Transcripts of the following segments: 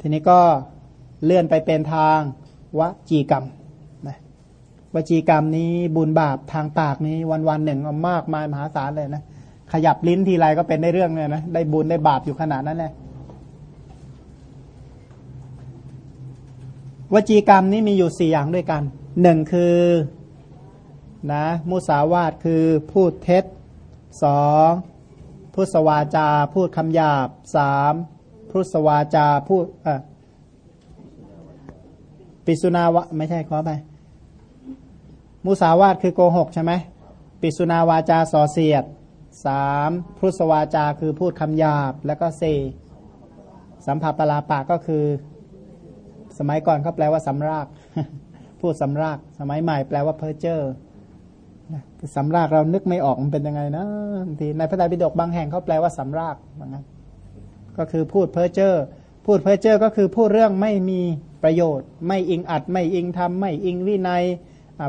ทีนี้ก็เลื่อนไปเป็นทางวจีกรรมนะวจีกรรมนี้บุญบาปทางปากนี้วันวันหนึ่งมากมายมหาศาลเลยนะขยับลิ้นทีไรก็เป็นได้เรื่องเลยนะได้บุญได้บาปอยู่ขนาดนั้นเลยวจีกรรมนี้มีอยู่สี่อย่างด้วยกันหนึ่งคือนะมุสาวาทคือพูดเท็จสองพุทสวาจา พูดคำหยาบสาม พุทสวาจาพูดปิสุนาวะไม่ใช่ขอไป มุสาวาทคือโกหกใช่ไหมปิสุนาวาจาส่อเสียดสามพุทสวาจาคือพูดคำหยาบ แล้วก็สี่สัมผัสปลาปะก็คือ สมัยก่อนเขาแปลว่าสำราก พูดสำราก สมัยใหม่แปลว่าเพอร์เจอร์สำรากเรานึกไม่ออกมันเป็นยังไงนะบางทีในพระไตรปิฎกบางแห่งเขาแปลว่าสำรากเหมือนกัน ก็คือพูดเพ้อเจ้อพูดเพ้อเจ้อก็คือพูดเรื่องไม่มีประโยชน์ ไม่อิงอัดไม่อิงทำไม่อิงวินัย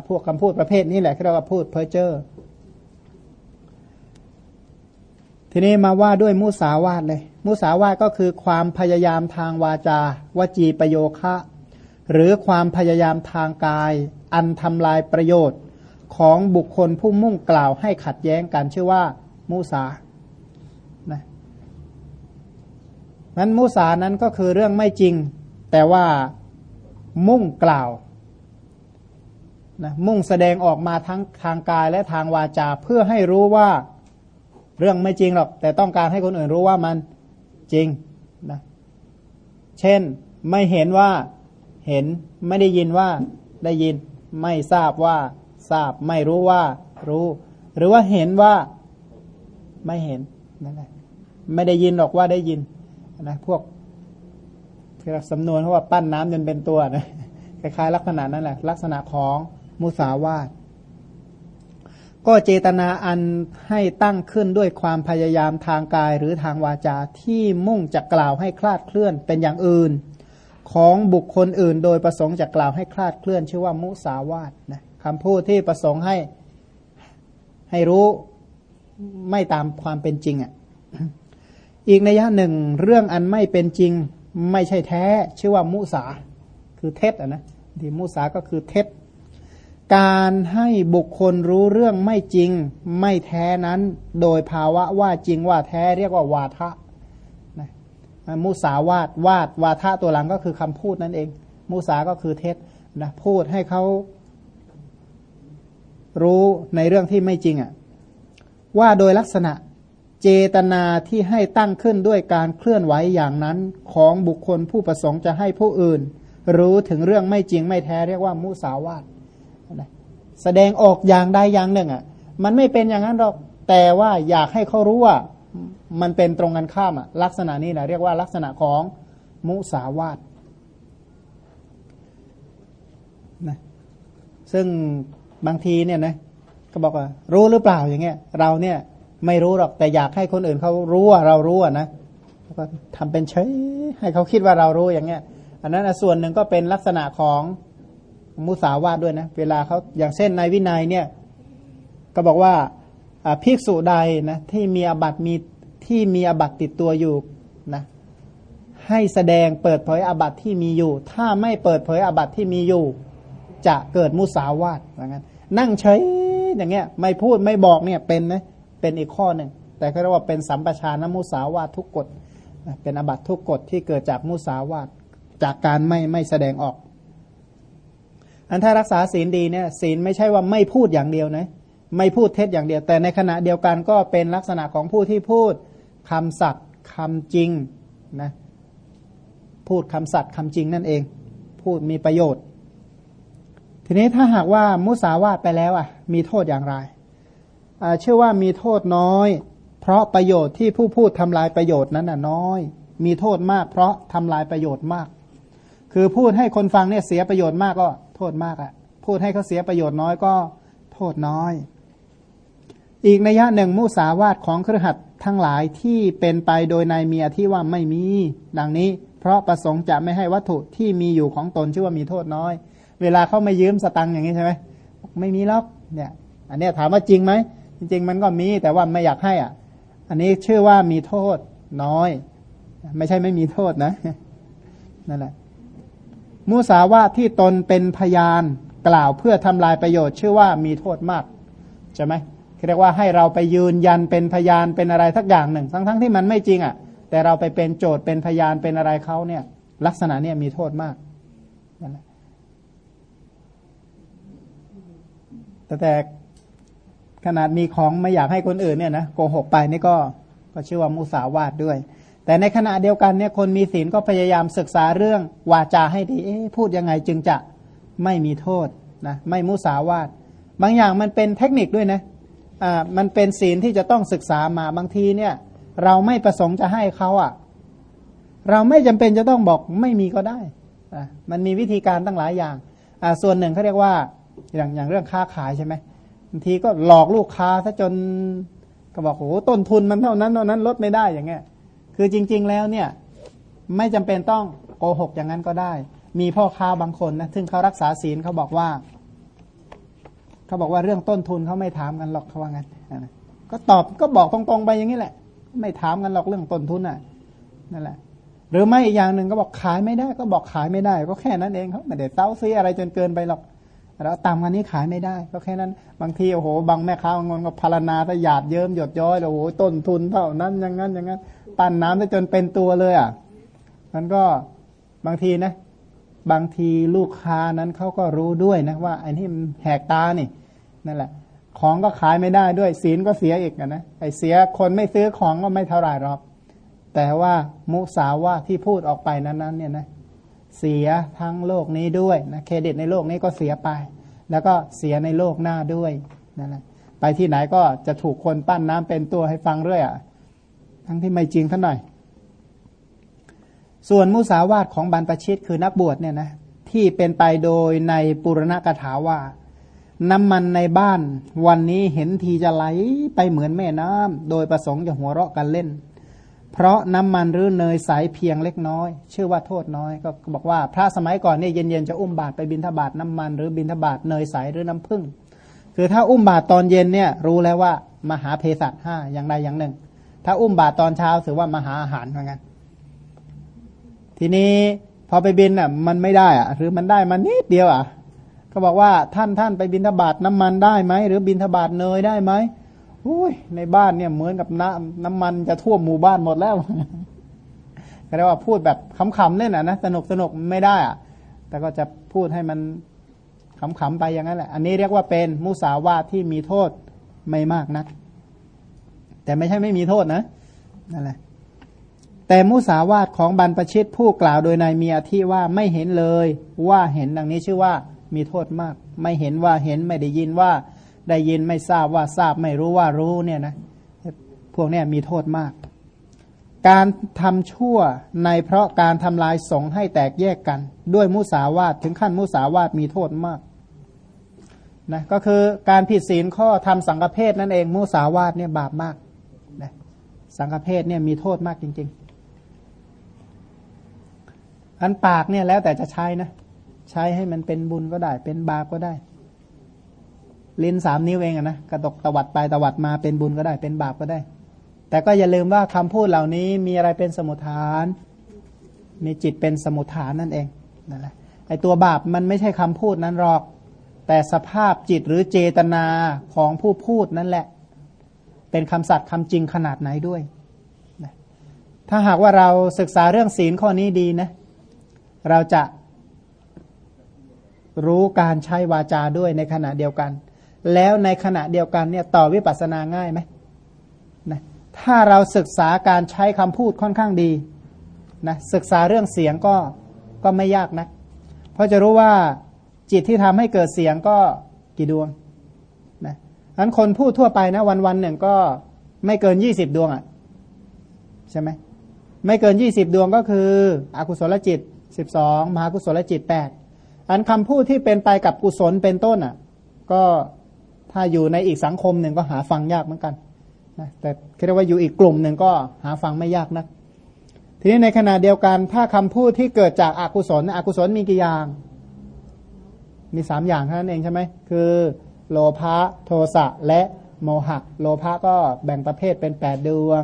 พวกคำพูดประเภทนี้แหละที่เราพูดเพ้อเจ้อทีนี้มาว่าด้วยมุสาวาทเลย มุสาวาทก็คือความพยายามทางวาจาวจีประโยคะ หรือความพยายามทางกาย อันทำลายประโยชน์ของบุคคลผู้มุ่งกล่าวให้ขัดแย้งกันชื่อว่า มุสานะ นั้นมุสานั้นก็คือเรื่องไม่จริง แต่ว่ามุ่งกล่าวนะมุ่งแสดงออกมาทั้งทางกายและทางวาจา เพื่อให้รู้ว่าเรื่องไม่จริงหรอก แต่ต้องการให้คนอื่นรู้ว่ามันจริงนะเช่นไม่เห็นว่าเห็นไม่ได้ยินว่าได้ยิน ไม่ทราบว่าทราบไม่รู้ว่ารู้ หรือว่าเห็นว่าไม่เห็นนั่นแหละไม่ได้ยินหรอกว่าได้ยิน นะพวกที่สำนวนเขาว่าปั้นน้ำจนเป็นตัวนะคล้ายๆ ลักษณะนั้นแหละ ลักษณะของมุสาวาทก็เจตนาอันให้ตั้งขึ้นด้วยความพยายามทางกายหรือทางวาจาที่มุ่งจะกล่าวให้คลาดเคลื่อนเป็นอย่างอื่น ของบุคคลอื่น โดยประสงค์จะกล่าวให้คลาดเคลื่อน ชื่อว่ามุสาวาทนะคำพูดที่ประสงค์ให้ให้รู้ไม่ตามความเป็นจริงอะ อีกนัยะหนึ่งเรื่องอันไม่เป็นจริงไม่ใช่แท้ ชื่อว่ามุสา คือเท็จอะนะที่มุสาก็คือเท็จ การให้บุคคลรู้เรื่องไม่จริงไม่แท้นั้น โดยภาวะว่าจริงว่าแท้เรียกว่าวาทะนะมุสาวาดวาดวาทะตัวหลังก็คือคำพูดนั่นเอง มุสาก็คือเท็จนะพูดให้เขารู้ในเรื่องที่ไม่จริงอะ่ะว่าโดยลักษณะ เจตนาที่ให้ตั้งขึ้นด้วยการเคลื่อนไหวอย่างนั้นของบุคคลผู้ประสงค์จะให้ผู้อื่น รู้ถึงเรื่องไม่จริงไม่แท้เรียกว่ามุสาวาทแสดงออกอย่างใดอย่างหนึ่งอะ มันไม่เป็นอย่างนั้นหรอกแต่ว่าอยากให้เขารู้ว่ามันเป็นตรงกันข้ามอะลักษณะนี้นะเรียกว่าลักษณะของมุสาวาทนะซึ่งบางทีเนี่ยนะก็บอกว่ารู้หรือเปล่าอย่างเงี้ยเราเนี่ย ไม่รู้หรอกแต่อยากให้คนอื่นเขารู้ว่าเรารู้นะก็ทำเป็นเฉยให้เขาคิดว่าเรารู้อย่างเงี้ย อันนั้นส่วนหนึ่งก็เป็นลักษณะของมุสาวาทด้วยนะ เวลาเขาอย่างเช่นในวินัยเนี่ย ก็บอกว่าภิกษุใดนะที่มีอบัตมีที่มีอบัตติดตัวอยู่นะให้แสดงเปิดเผยอบัตที่มีอยู่ ถ้าไม่เปิดเผยอบัตที่มีอยู่ จะเกิดมุสาวาทอย่างนั้นนั่งเฉยอย่างเงี้ย ไม่พูดไม่บอกเนี่ยเป็นไหม เป็นอีกข้อหนึ่ง แต่ก็เรียกว่าเป็นสัมปชานมุสาวาททุกกฎเป็นอบัตทุกกฎที่เกิดจากมุสาวาทจากการไม่ไม่แสดงออก อันถ้ารักษาศีลดีเนี่ยศีลไม่ใช่ว่าไม่พูดอย่างเดียวนะไม่พูดเท็จอย่างเดียว แต่ในขณะเดียวกันก็เป็นลักษณะของผู้ที่พูดคำสัตย์คำจริงนะพูดคำสัตย์คำจริงนั่นเอง พูดมีประโยชน์ ทีนี้ถ้าหากว่ามุสาวาทไปแล้วอะ มีโทษอย่างไร ชื่อว่ามีโทษน้อย เพราะประโยชน์ที่ผู้พูดทำลายประโยชน์นั้นน่ะน้อย มีโทษมาก เพราะทำลายประโยชน์มาก คือพูดให้คนฟังเนี่ยเสียประโยชน์มากก็โทษมากอะ พูดให้เขาเสียประโยชน์น้อยก็โทษน้อย อีกนัยะหนึ่งมุสาวาทของครหัสทั้งหลายที่เป็นไปโดยนายเมียที่ว่าไม่มี ดังนี้ เพราะประสงค์จะไม่ให้วัตถุที่มีอยู่ของตนชื่อว่ามีโทษน้อย เวลาเขาไม่ยืมสตังค์อย่างนี้ใช่ไหมไม่มีหรอกเนี่ย อันนี้ถามว่าจริงไหม จริงๆ มันก็มีแต่ว่าไม่อยากให้อะ อันนี้ชื่อว่ามีโทษน้อย ไม่ใช่ไม่มีโทษนะนั่นแหละมุสาวาทที่ตนเป็นพยานกล่าวเพื่อทำลายประโยชน์ ชื่อว่ามีโทษมากใช่ไหมเรียกว่าให้เราไปยืนยันเป็นพยานเป็นอะไรสักอย่างหนึ่ง ทั้งๆทที่มันไม่จริงอะ แต่เราไปเป็นโจทย์เป็นพยานเป็นอะไรเขาเนี่ย ลักษณะเนี่ยมีโทษมากนั่นแหละแต่แต่ ขนาดมีของไม่อยากให้คนอื่นเนี่ยนะโกหกไปนี่ก็ก็ชื่อว่ามุสาวาทด้วย แต่ในขณะเดียวกันเนี่ยคนมีศีลก็พยายามศึกษาเรื่องวาจาให้ดีเอ๊พูดยังไงจึงจะไม่มีโทษนะไม่มุสาวาทบางอย่างมันเป็นเทคนิคด้วยนะอ่ามันเป็นศีลที่จะต้องศึกษามาบางทีเนี่ย เราไม่ประสงค์จะให้เขาอะ เราไม่จำเป็นจะต้องบอกไม่มีก็ได้อ่ามันมีวิธีการตั้งหลายอย่างอ่าส่วนหนึ่งเขาเรียกว่าอย่างอย่างเรื่องค้าขายใช่ไหม บางทีก็หลอกลูกค้าซะจนก็บอกโอ้ต้นทุนมันเท่านั้นเท่านั้นลดไม่ได้อย่างเงี้ย คือจริง ๆแล้วเนี่ย ไม่จำเป็นต้องโกหกอย่างนั้นก็ได้ มีพ่อค้าบางคนนะซึ่งเขารักษาศีลเขาบอกว่าเขาบอกว่าเรื่องต้นทุนเขาไม่ถามกันหรอกเขาว่างั้นก็ตอบก็บอกตรงๆไปอย่างนี้แหละ ไม่ถามกันหรอกเรื่องต้นทุนอะนั่นแหละ หรือไม่อีกอย่างหนึ่งก็บอกขายไม่ได้ ก็บอกขายไม่ได้ ก็แค่นั้นเองเขาไม่ได้เต้าซีอะไรจนเกินไปหรอก แล้วตามกันนี้ขายไม่ได้ ก็แค่นั้น บางทีโอ้โหบางแม่ค้าบางคนก็พารณาถ้าหยาดเยิ้มหยดย้อยโอ้โหต้นทุนเท่านั้นอย่างนั้นอย่างนั้นปั้นน้ำได้จนเป็นตัวเลยอะมันก็บางทีนะ บางทีลูกค้านั้นเขาก็รู้ด้วยนะว่าไอ้นี่มันแหกตานี่นั่นแหละ ของก็ขายไม่ได้ด้วยศีลก็เสียอีกนะไอ้เสียคนไม่ซื้อของก็ไม่เท่าไหร่หรอกแต่ว่ามุสาวาที่พูดออกไปนั้นๆเนี่ยนะ เสียทั้งโลกนี้ด้วยนะเครดิตในโลกนี้ก็เสียไป แล้วก็เสียในโลกหน้าด้วยนั่นแหละไปที่ไหนก็จะถูกคนปั้นน้ำเป็นตัวให้ฟังเรื่อยอะทั้งที่ไม่จริงท่านหน่อย ส่วนมุสาวาทของบรรพชิตคือนักบวชเนี่ยนะที่เป็นไปโดยในปุรณกถาว่า น้ำมันในบ้านวันนี้เห็นทีจะไหลไปเหมือนแม่น้ำโดยประสงค์จะหัวเราะกันเล่น เพราะน้ำมันหรือเนยใสเพียงเล็กน้อย ชื่อว่าโทษน้อยก็บอกว่าพระสมัยก่อนเนี่ยเย็นๆจะอุ้มบาตรไปบินทบาทน้ำมันหรือบินทบาทเนยใสหรือน้ำผึ้งคือถ้าอุ้มบาตรตอนเย็นเนี่ยรู้แล้วว่ามหาเพศัตห้าอย่างใดอย่างหนึ่ง ถ้าอุ้มบาตรตอนเช้าถือว่ามหาอาหารเหมือนกันทีนี้พอไปบินอะมันไม่ได้อะหรือมันได้มันนิดเดียวอะ ก็บอกว่าท่านท่านไปบินทบาทน้ำมันได้ไหมหรือบินทบาทเนยได้ไหม อุ้ยในบ้านเนี่ยเหมือนกับน้ำน้ำมันจะท่วมหมู่บ้านหมดแล้วก็เรียกว่าพูดแบบขำๆเล่นอะนะสนุกสนุกไม่ได้อะ แต่ก็จะพูดให้มันขำๆไปอย่างนั้นแหละ อันนี้เรียกว่าเป็นมุสาวาทที่มีโทษไม่มากนัก แต่ไม่ใช่ไม่มีโทษนะนั่นแหละแต่มุสาวาทของบรรพชิตผู้กล่าวโดยนายมีอธิว่าไม่เห็นเลย ว่าเห็นดังนี้ชื่อว่ามีโทษมาก ไม่เห็นว่าเห็นไม่ได้ยินว่า ได้ยินไม่ทราบว่าทราบไม่รู้ว่ารู้เนี่ยนะพวกนี้มีโทษมาก การทำชั่วในเพราะการทำลายสงให้แตกแยกกัน ด้วยมุสาวาทถึงขั้นมุสาวาทมีโทษมากนะก็คือการผิดศีลข้อทำสังฆเพศนั่นเองมุสาวาทเนี่ยบาปมากนะสังฆเพศเนี่ยมีโทษมากจริง ๆ อันปากเนี่ยแล้วแต่จะใช้นะใช้ให้มันเป็นบุญก็ได้ เป็นบาปก็ได้ ลิ้นสามนิ้วเองนะกระตกตวัดไปตวัดมาเป็นบุญก็ได้เป็นบาปก็ได้ แต่ก็อย่าลืมว่าคำพูดเหล่านี้มีอะไรเป็นสมุทฐาน มีจิตเป็นสมุทฐานนั่นเองนั่นแหละไอตัวบาปมันไม่ใช่คำพูดนั้นหรอก แต่สภาพจิตหรือเจตนาของผู้พูดนั่นแหละ เป็นคำสัตย์คำจริงขนาดไหนด้วย ถ้าหากว่าเราศึกษาเรื่องศีลข้อนี้ดีนะเราจะรู้การใช้วาจาด้วยในขณะเดียวกัน แล้วในขณะเดียวกันเนี่ยต่อวิปัสสนาง่ายไหมนะถ้าเราศึกษาการใช้คำพูดค่อนข้างดีนะศึกษาเรื่องเสียงก็ก็ไม่ยากนะเพราะจะรู้ว่าจิตที่ทำให้เกิดเสียงก็กี่ดวงนะนั้นคนพูดทั่วไปนะวันวันหนึ่งก็ไม่เกินยี่สิบดวงอะ่ะใช่ไหมไม่เกินยี่สิบดวงก็คือ อกุศลจิตสิบสองมหากุศลจิตแปดอันคำพูดที่เป็นไปกับกุศลเป็นต้นอะ ก็ ถ้าอยู่ในอีกสังคมหนึ่งก็หาฟังยากเหมือนกันนะแต่เรียกว่าอยู่อีกกลุ่มหนึ่งก็หาฟังไม่ยากนัก ทีนี้ในขณะเดียวกัน ถ้าคำพูดที่เกิดจากอากุศลอกุศลมีกี่อย่าง มีสามอย่างเท่านั้นเองใช่ไหมคือ โลภะโทสะและโมหะ โลภะก็แบ่งประเภทเป็นแปดดวง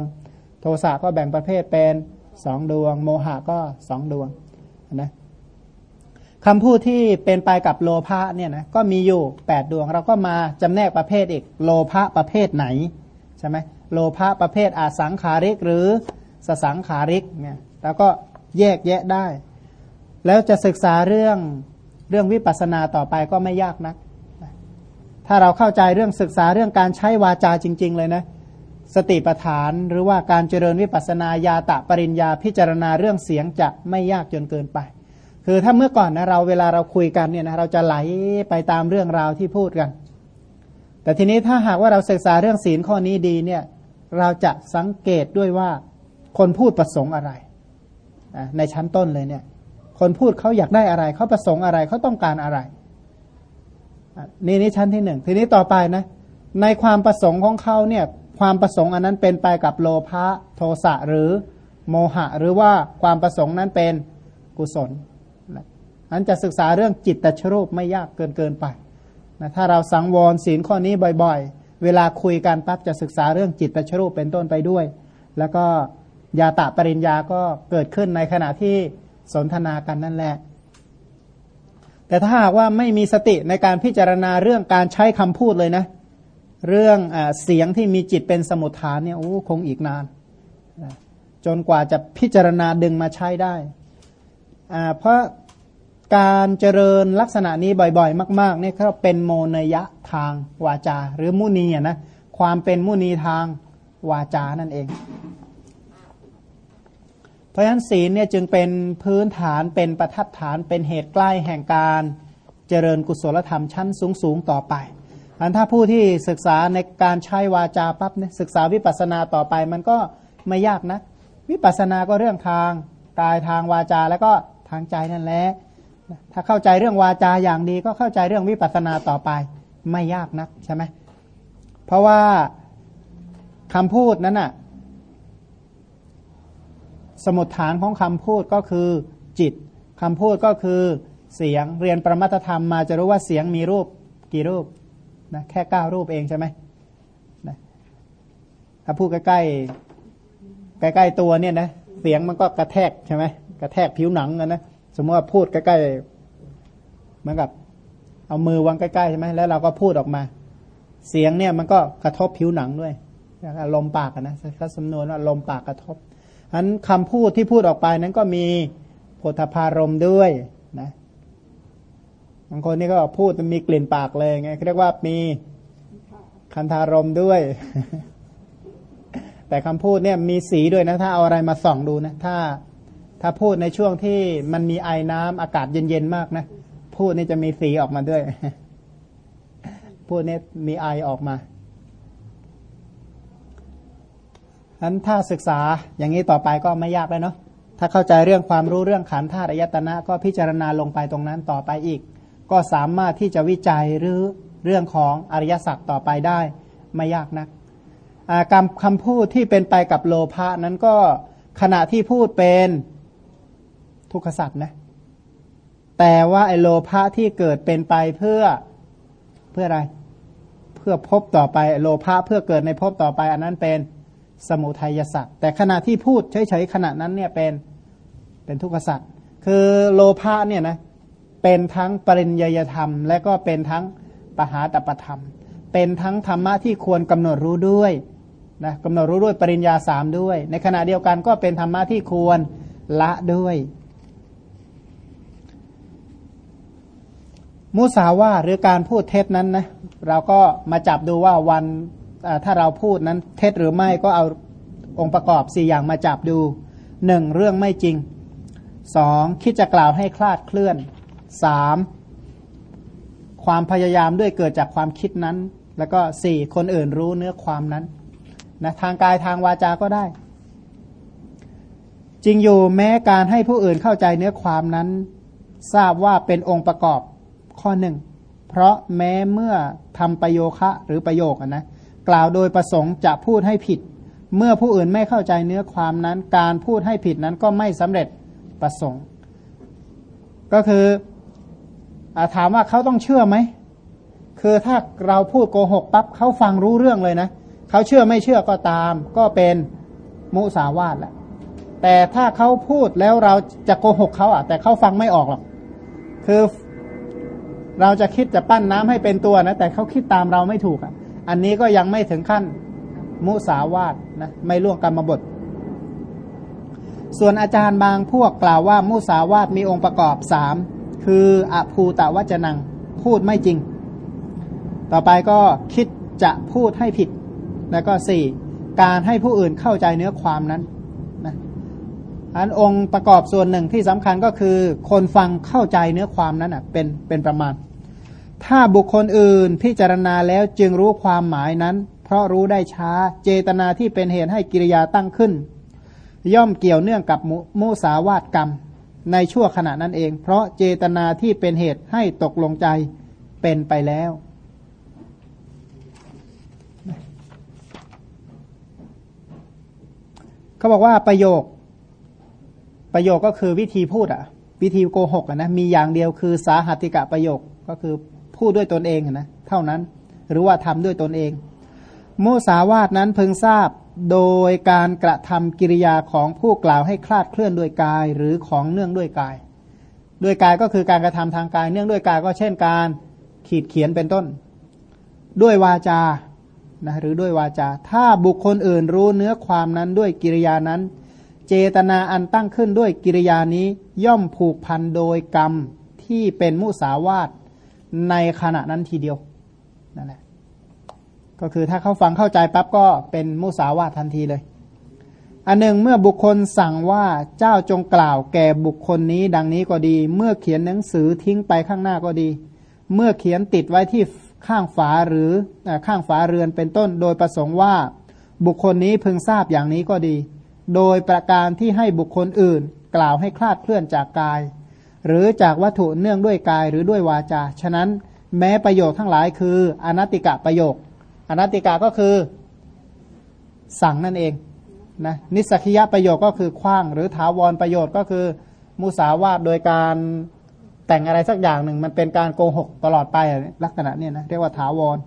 โทสะก็แบ่งประเภทเป็นสองดวง โมหะก็สองดวงนะ คำพูดที่เป็นไปกับโลภะเนี่ยนะก็มีอยู่แปดดวง เราก็มาจำแนกประเภทอีก โลภะประเภทไหนใช่ไหมโลภะประเภทอาสังขาริกหรือสสังขาริกเนี่ยแล้วก็แยกแยะได้ แล้วจะศึกษาเรื่องเรื่องวิปัสสนาต่อไปก็ไม่ยากนัก ถ้าเราเข้าใจเรื่องศึกษาเรื่องการใช้วาจาจริง ๆ เลยนะสติปัฏฐานหรือว่าการเจริญวิปัสสนาญาตะปริญญาพิจารณาเรื่องเสียงจะไม่ยากจนเกินไป คือถ้าเมื่อก่อนนะเราเวลาเราคุยกันเนี่ยนะเราจะไหลไปตามเรื่องราวที่พูดกัน แต่ทีนี้ถ้าหากว่าเราศึกษาเรื่องศีลข้อนี้ดีเนี่ยเราจะสังเกตด้วยว่าคนพูดประสงค์อะไร ในชั้นต้นเลยเนี่ย คนพูดเขาอยากได้อะไร เขาประสงค์อะไรเขาต้องการอะไรนี่นี่ชั้นที่หนึ่งทีนี้ต่อไปนะ ในความประสงค์ของเขาเนี่ย ความประสงค์อันนั้นเป็นไปกับโลภะโทสะหรือโมหะ หรือว่าความประสงค์นั้นเป็นกุศล นั้นจะศึกษาเรื่องจิตตชรูปไม่ยากเกินเกินไปนะถ้าเราสังวรศีลข้อนี้บ่อยๆ เวลาคุยกันปั๊บจะศึกษาเรื่องจิตตชรูปเป็นต้นไปด้วย แล้วก็ยาตะปริญญาก็เกิดขึ้นในขณะที่สนทนากันนั่นแหละ แต่ถ้าหากว่าไม่มีสติในการพิจารณาเรื่องการใช้คำพูดเลยนะ เรื่องอเสียงที่มีจิตเป็นสมุทฐานเนี่ยโอ้คงอีกนาน จนกว่าจะพิจารณาดึงมาใช้ได้ เพราะ การเจริญลักษณะนี้บ่อยๆ มากๆเนี่ยเขาเป็นโมนยะทางวาจา หรือมุนีนะความเป็นมุนีทางวาจานั่นเอง เพราะฉะนั้นศีลเนี่ยจึงเป็นพื้นฐานเป็นประทัดฐานเป็นเหตุใกล้แห่งการเจริญกุศลธรรมชั้นสูงสูงต่อไปอันถ้าผู้ที่ศึกษาในการใช้วาจาปั๊บเนี่ยศึกษาวิปัสสนาต่อไปมันก็ไม่ยากนะ วิปัสสนาก็เรื่องทางกายทางวาจาแล้วก็ทางใจนั่นแหละ ถ้าเข้าใจเรื่องวาจาอย่างดีก็เข้าใจเรื่องวิปัสสนาต่อไป ไม่ยากนักใช่ไหมเพราะว่าคำพูดนั้นอะสมุดฐานของคำพูดก็คือจิตคำพูดก็คือเสียงเรียนประมัตธรรมมาจะรู้ว่าเสียงมีรูปกี่รูปนะแค่เก้ารูปเองใช่ไหมนะถ้าพูดใกล้ๆใกล้ๆตัวเนี่ยนะเสียงมันก็กระแทกใช่ไหมกระแทกผิวหนังกันนะ สมมติว่าพูดใกล้ๆเหมือนกับ เอามือวางใกล้ๆใช่ไหมแล้วเราก็พูดออกมา เสียงเนี่ยมันก็กระทบผิวหนังด้วยอารมปากนะถ้าสำนวนว่าลมปากกระทบอันคำพูดที่พูดออกไปนั้นก็มีโพธพารมด้วยนะบางคนนี่ก็พูดมีกลิ่นปากเลยไงเรียกว่ามีคันธารมด้วย แต่คำพูดเนี่ยมีสีด้วยนะ ถ้าเอาอะไรมาส่องดูนะ ถ้า ถ้าพูดในช่วงที่มันมีไอน้ำอากาศเย็นๆมากนะ พูดนี่จะมีสีออกมาด้วย พูดนี่มีไอออกมาอันถ้าศึกษาอย่างนี้ต่อไปก็ไม่ยากแล้วเนาะถ้าเข้าใจเรื่องความรู้เรื่องขันธ์ธาตุอายตนะ ก็พิจารณาลงไปตรงนั้นต่อไปอีก ก็สามารถที่จะวิจัยหรือเรื่องของอริยสัจต่อไปได้ ไม่ยากนักกรรคำพูดที่เป็นไปกับโลภะนั้นก็ขณะที่พูดเป็น ทุกขสัจนะ แต่ว่าไอโลภะที่เกิดเป็นไปเพื่อเพื่ออะไร เพื่อพบต่อไปโลภะเพื่อเกิดในพบต่อไป อันนั้นเป็นสมุทัยสัตว์แต่ขณะที่พูดเฉยๆขณะนั้นเนี่ยเป็นเป็นทุกขสัตว์คือโลภะเนี่ยนะเป็นทั้งปริญญยธรรม และก็เป็นทั้งปหาตปธรรม เป็นทั้งธรรมะที่ควรกำหนดรู้ด้วยนะกำหนดรู้ด้วยปริญญาสามด้วย ในขณะเดียวกันก็เป็นธรรมะที่ควรละด้วย มุสาวาหรือการพูดเท็จนั้นนะเราก็มาจับดูว่าวันถ้าเราพูดนั้นเท็จหรือไม่ก็เอาองค์ประกอบสี่อย่างมาจับดูหนึ่งเรื่องไม่จริงสองคิดจะกล่าวให้คลาดเคลื่อนสามความพยายามด้วยเกิดจากความคิดนั้น แล้วก็สี่คนอื่นรู้เนื้อความนั้นนะทางกายทางวาจาก็ได้ จริงอยู่แม้การให้ผู้อื่นเข้าใจเนื้อความนั้น ทราบว่าเป็นองค์ประกอบ ข้อหนึ่ง เพราะแม้เมื่อทำประโยคะหรือประโยคนะกล่าวโดยประสงค์จะพูดให้ผิด เมื่อผู้อื่นไม่เข้าใจเนื้อความนั้น การพูดให้ผิดนั้นก็ไม่สำเร็จประสงค์ ก็คืออถามว่าเขาต้องเชื่อไหมคือถ้าเราพูดโกหกปั๊บเขาฟังรู้เรื่องเลยนะเขาเชื่อไม่เชื่อก็ตาม ก็เป็นมุสาวาทแหละแต่ถ้าเขาพูดแล้วเราจะโกหกเขาอะ แต่เขาฟังไม่ออกหรอกคือ เราจะคิดจะปั้นน้ำให้เป็นตัวนะ แต่เขาคิดตามเราไม่ถูกอะ อันนี้ก็ยังไม่ถึงขั้นมุสาวาทนะไม่ล่วงกรรมบท ส่วนอาจารย์บางพวกกล่าวว่ามุสาวาทมีองค์ประกอบสามคืออภูตวจนัง พูดไม่จริง ต่อไปก็คิดจะพูดให้ผิด แล้วก็สี่การให้ผู้อื่นเข้าใจเนื้อความนั้น อันองค์ประกอบส่วนหนึ่งที่สำคัญก็คือ คนฟังเข้าใจเนื้อความนั้นอะเป็นเป็นประมาณ ถ้าบุคคลอื่นพิจารณาแล้วจึงรู้ความหมายนั้น เพราะรู้ได้ช้าเจตนาที่เป็นเหตุให้กิริยาตั้งขึ้น ย่อมเกี่ยวเนื่องกับมุสาวาตกรรม ในชั่วขณะนั้นเอง เพราะเจตนาที่เป็นเหตุให้ตกลงใจเป็นไปแล้วเขาบอกว่าประโยค ประโยคก็คือวิธีพูดอะ วิธีโกหกอะนะมีอย่างเดียวคือสาหัติกะประโยคก็คือพูดด้วยตนเองนะเท่านั้นหรือว่าทำด้วยตนเอง มุสาวาทนั้นเพึงทราบโดยการกระทำกิริยาของผู้กล่าวให้คลาดเคลื่อนด้วยกายหรือของเนื่องด้วยกาย ด้วยกายก็คือการกระทำทางกายเนื่องด้วยกายก็เช่นการขีดเขียนเป็นต้น ด้วยวาจานะหรือด้วยวาจา ถ้าบุคคลอื่นรู้เนื้อความนั้นด้วยกิริยานั้น เจตนาอันตั้งขึ้นด้วยกิริยานี้ย่อมผูกพันโดยกรรมที่เป็นมุสาวาทในขณะนั้นทีเดียวนั่นแหละก็คือถ้าเขาฟังเข้าใจปั๊บก็เป็นมุสาวาททันทีเลย อันหนึ่งเมื่อบุคคลสั่งว่าเจ้าจงกล่าวแก่บุคคลนี้ดังนี้ก็ดี เมื่อเขียนหนังสือทิ้งไปข้างหน้าก็ดี เมื่อเขียนติดไว้ที่ข้างฝาหรือข้างฝาเรือนเป็นต้นโดยประสงค์ว่า บุคคลนี้พึงทราบอย่างนี้ก็ดี โดยประการที่ให้บุคคลอื่น กล่าวให้คลาดเคลื่อนจากกาย หรือจากวัตถุเนื่องด้วยกายหรือด้วยวาจา ฉะนั้นแม้ประโยชน์ทั้งหลายคืออนัตติกะประโยค อนัตติกาก็คือ สั่งนั่นเองนะนิสกิยะประโยชน์ก็คือคว้าง หรือถาวรประโยชน์ก็คือ มุสาวาทโดยการแต่งอะไรสักอย่างหนึ่ง มันเป็นการโกหกตลอดไปลักษณะนี้นะเรียกว่าถาวร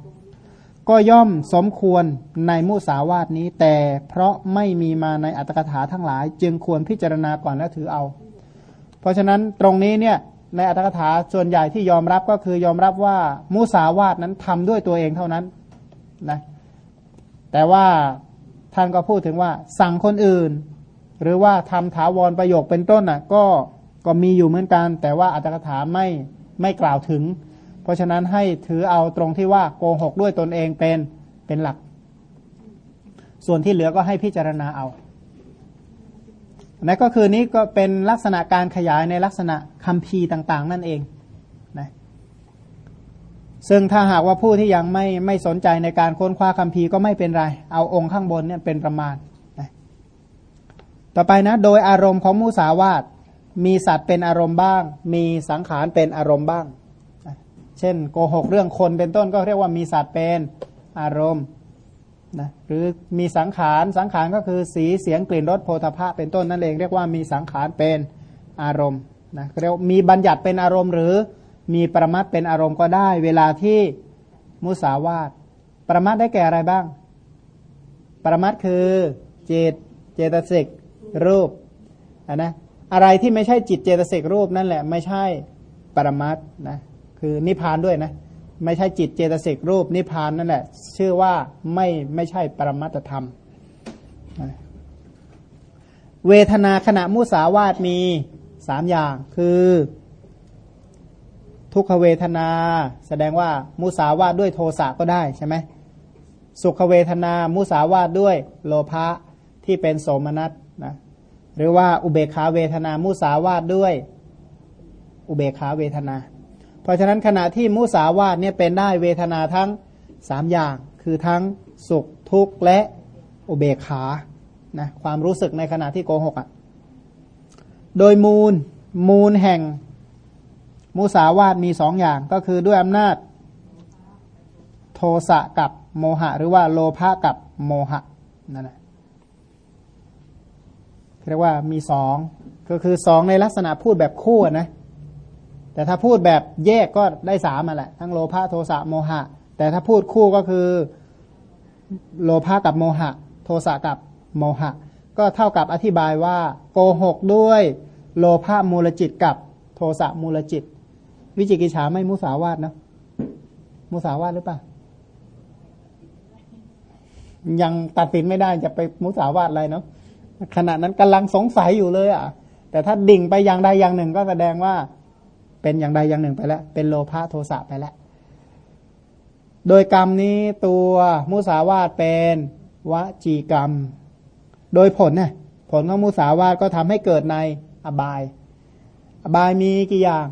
ก็ย่อมสมควรในมุสาวาทนี้ แต่เพราะไม่มีมาในอัตถกถาทั้งหลาย จึงควรพิจารณาก่อนแล้วถือเอา เพราะฉะนั้นตรงนี้เนี่ยในอัตถกถาส่วนใหญ่ที่ยอมรับก็คือยอมรับว่ามุสาวาทนั้นทำด้วยตัวเองเท่านั้นนะแต่ว่าท่านก็พูดถึงว่าสั่งคนอื่น หรือว่าทำถาวรประโยคเป็นต้นน่ะก็ก็มีอยู่เหมือนกัน แต่ว่าอัตถกถาไม่ไม่กล่าวถึง ราะฉะนั้นให้ถือเอาตรงที่ว่าโกหกด้วยตนเองเป็นเป็นหลัก ส่วนที่เหลือก็ให้พิจารณาเอานั่นก็คือนี้ก็เป็นลักษณะการขยายในลักษณะคำพีต่าง ๆ นั่นเองนะซึ่งถ้าหากว่าผู้ที่ยังไม่ไม่สนใจในการค้นคว้าคัมภีก็ไม่เป็นไร เอาองค์ข้างบนเนี่ยเป็นประมาณนะต่อไปนะ โดยอารมณ์ของมุสาวาตมีสัตว์เป็นอารมณ์บ้าง มีสังขารเป็นอารมณ์บ้าง เช่นโกหกเรื่องคนเป็นต้นก็เรียกว่ามีสัตว์เป็นอารมณ์นะหรือมีสังขารสังขารก็คือสีเสียงกลิ่นรสโพธาภะเป็นต้นนั่นเองเรียกว่ามีสังขารเป็นอารมณ์นะเรียกมีบัญญัติเป็นอารมณ์ หรือมีประมัตเป็นอารมณ์ก็ได้ เวลาที่มุสาวาตประมัตได้แก่อะไรบ้าง ประมัตคือเจตเจตสิกรูปนนะอะไรที่ไม่ใช่จิตเจตสิกรูปนั่นแหละไม่ใช่ปรมัตนะ คือนิพพานด้วยนะ ไม่ใช่จิตเจตสิกรูปนิพพานนั่นแหละชื่อว่าไม่ไม่ใช่ปรมัตธรรม เวทนาขณะมุสาวาตมีสามอย่างคือ ทุกขเวทนา แสดงว่ามุสาวาดด้วยโทสะก็ได้ใช่ไหมสุขเวทนามุสาวาดด้วยโลภะที่เป็นโสมนัสนะหรือว่าอุเบกขาเวทนามุสาวาดด้วยอุเบกขาเวทนา ราะฉะนั้นขณะที่มุสาวาดเนี่ยเป็นได้เวทนาทั้งสามอย่าง คือทั้งสุขทุกข์และอุเบกขานะความรู้สึกในขณะที่โกหกอะ่ะโดยมูลมูลแห่งมุสาวาทมีสองอย่าง ก็คือด้วยอำนาจโทสะกับโมหะ หรือว่าโลภะกับโมหะนั่นแหละเรียกว่ามีสองก็คือสองในลักษณะพูดแบบคู่นะ แต่ถ้าพูดแบบแยกก็ได้สามมาแหละ ทั้งโลภะโทสะโมหะ แต่ถ้าพูดคู่ก็คือโลภะกับโมหะ โทสะกับโมหะ ก็เท่ากับอธิบายว่า โกหกด้วยโลภะมูลจิตกับโทสะมูลจิต วิจิกิจฉาไม่มุสาวาทนะมุสาวาทหรือเปล่ายังตัดสินไม่ได้จะไปมุสาวาทอะไรเนาะขณะนั้นกำลังสงสัยอยู่เลย อะ แต่ถ้าดิ่งไปอย่างใดอย่างหนึ่งก็แสดงว่า เป็นอย่างใดอย่างหนึ่งไปแล้ว เป็นโลภะโทสะไปแล้ว โดยกรรมนี้ตัวมุสาวาทเป็นวจีกรรม โดยผลเนี่ยผลของมุสาวาทก็ทำให้เกิดในอบาย อบายมีกี่อย่าง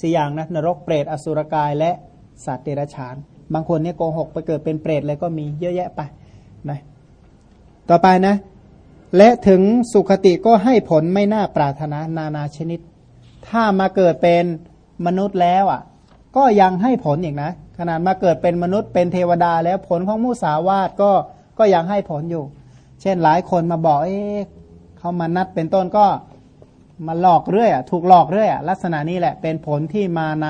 สี่อย่างนะนรกเปรตอสุรกายและสัตว์เดรัจฉาน บางคนเนี่ยโกหกไปเกิดเป็นเปรตเลยก็มีเยอะแยะไปนะต่อไปนะ และถึงสุขติก็ให้ผลไม่น่าปรารถนานานาชนิด ถ้ามาเกิดเป็นมนุษย์แล้วอะ ก็ยังให้ผลอีกนะ ขนาดมาเกิดเป็นมนุษย์เป็นเทวดาแล้วผลของมุสาวาทก็ก็ยังให้ผลอยู่ เช่นหลายคนมาบอกเอ๊ะเขามานัดเป็นต้นก็มาหลอกเรื่อยอะถูกหลอกเรื่อยอะลักษณะนี้แหละเป็นผลที่มาใน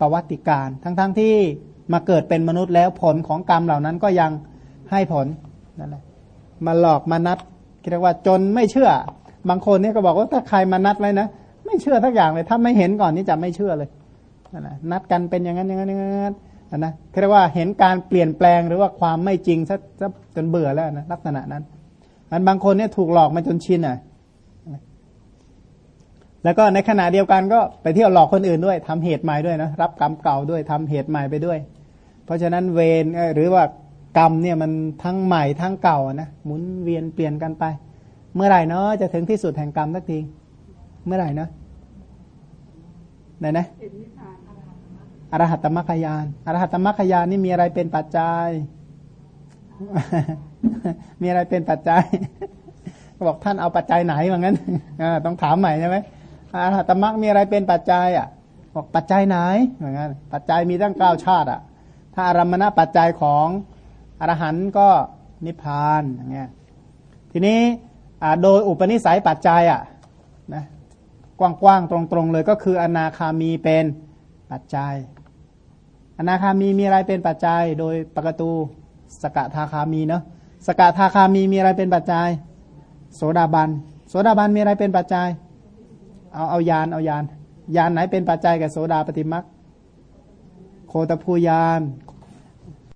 ประวัติการ ทั้งๆทที่มาเกิดเป็นมนุษย์แล้วผลของกรรมเหล่านั้นก็ยังให้ผลนั่นแหละมาหลอกมานัดเรียกว่าจนไม่เชื่อบางคนเนี่ยก็บอกว่าถ้าใครมานัดไว้นะ ไม่เชื่อทักอย่างเลย ถ้าไม่เห็นก่อนนี่จะไม่เชื่อเลยนั่นแหละนัดกันเป็นอย่างนั้นอย่างนั้นอย่างนั้นนะเรียกว่าเห็นการเปลี่ยนแปลงหรือว่าความไม่จริงซะจนเบื่อแล้วนะลักษณะนั้นอันบางคนเนี่ยถูกหลอกมาจนชินอะแล้วก็ในขณะเดียวกันก็ไปเที่ยวหลอกคนอื่นด้วยทำเหตุใหม่ด้วยนะรับกรรมเก่าด้วยทำเหตุใหม่ไปด้วย เพราะฉะนั้นเวรหรือว่ากรรมเนี่ยมันทั้งใหม่ทั้งเก่านะหมุนเวียนเปลี่ยนกันไป เมื่อไหร่เนาะจะถึงที่สุดแห่งกรรมสักทีเมื่อไหร่เนาะ ไหนนะอรหัตตมรรคยานอรหัตตมรรคยานนี่มีอะไรเป็นปัจจัย มีอะไรเป็นปัจจัยบอกท่านเอาปัจจัยไหนว่างั้นต้องถามใหม่ใช่ไหมอรหัตตมรรคมีอะไรเป็นปัจจัย อะ บอกปัจจัยไหนว่างั้น ปัจจัยมีตั้งเก้าชาติ อะ ถ้าอารมณปัจจัยของอรหันต์ก็นิพพานอย่างเงี้ยทีนี้โดยอุปนิสัยปัจจัยอะ กว้างๆตรงๆเลยก็คืออนาคามีเป็นปัจจัย อนาคามีมีอะไรเป็นปัจจัย โดยปกตูสกทาคามีเนาะสกทาคามีมีอะไรเป็นปัจจัย โสดาบันโสดาบันมีอะไรเป็นปัจจัย เอาเอายานเอายานยานไหนเป็นปัจจัยกับโสดาปฏิมักโคตภูยาน โค